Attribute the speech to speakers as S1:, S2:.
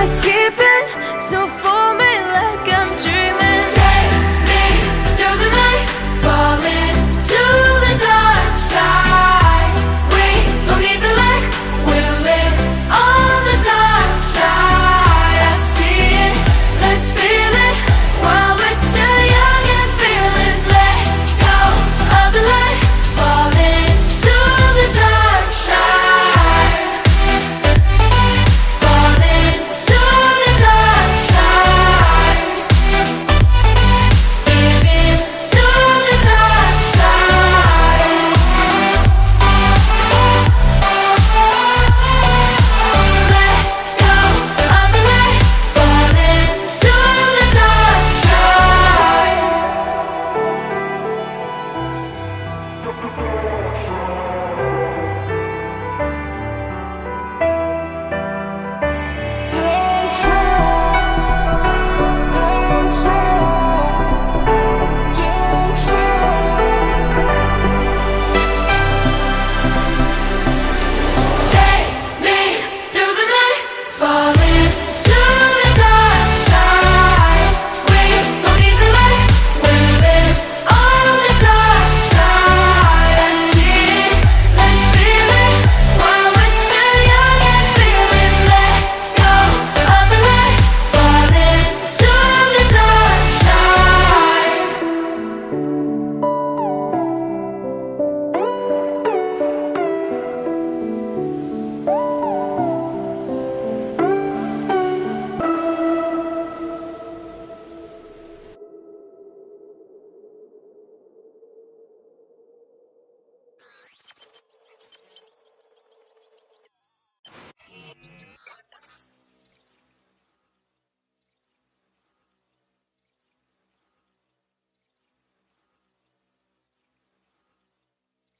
S1: was keeping